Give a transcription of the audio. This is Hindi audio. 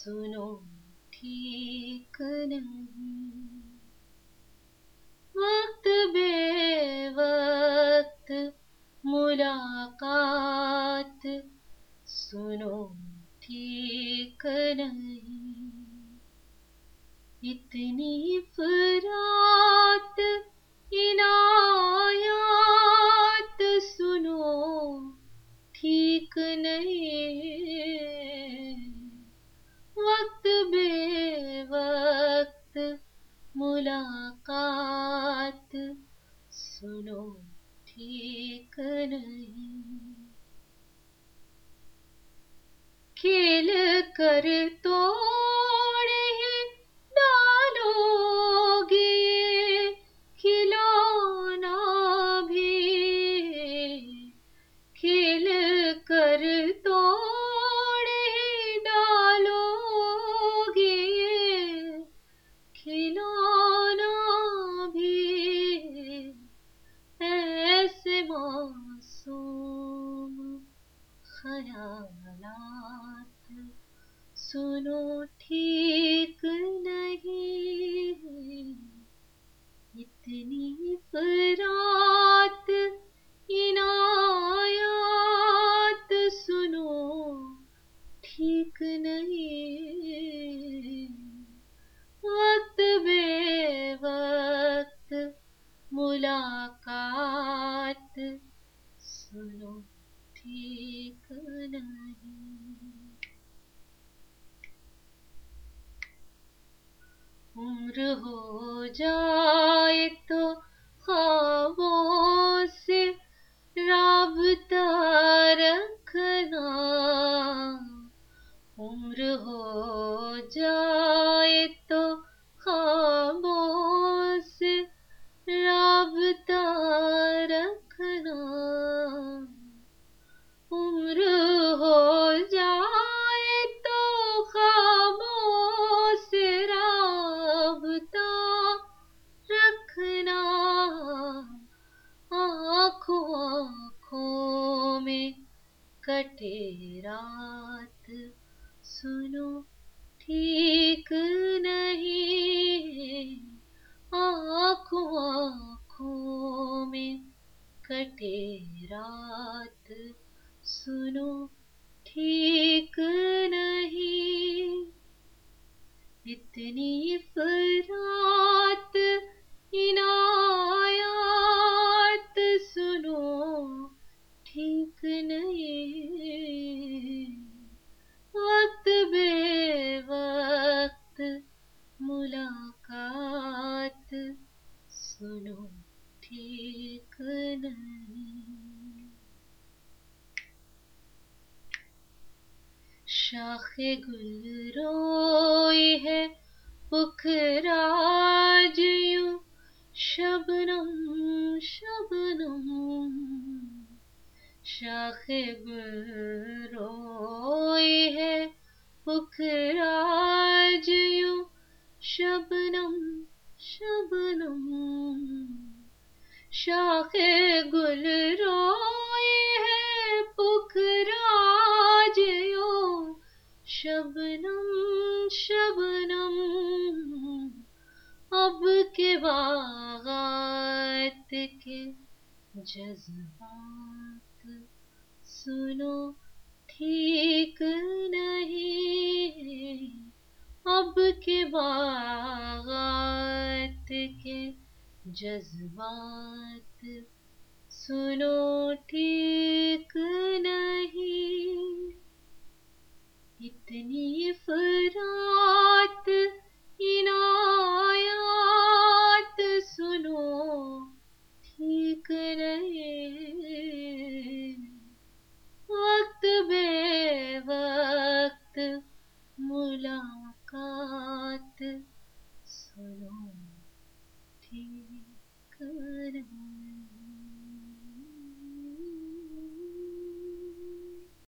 सुनो ठीक नहीं। वक्त बेवक्त मुलाकात सुनो ठीक नहीं। इतनी फरात सुनो ठीक नहीं। खेल कर तोड़ ही डालोगे खिलौना भी। खेल कर तोड़ सुनो, ठीक नहीं। इतनी फरात इनायात सुनो, ठीक नहीं। वक्त बेवक्त, मुलाकात, सुनो, ठीक नहीं। कटे रात। सुनो, ठीक नहीं आँखों आँखों में कटे रात। सुनो, ठीक नहीं, इतनी फरात शाखे गुल रोई है पुखराज यूँ, शबनम शबनम। शाखे गुल रोई है पुखराज यूँ, शबनम शबनम। शाखे गुल रोई शबनम अब के बागात के जज्बात सुनो, ठीक नहीं। अब के बागात के जज्बात सुनो, ठीक नहीं। इतनी slow take good eyes.